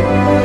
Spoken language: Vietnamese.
Música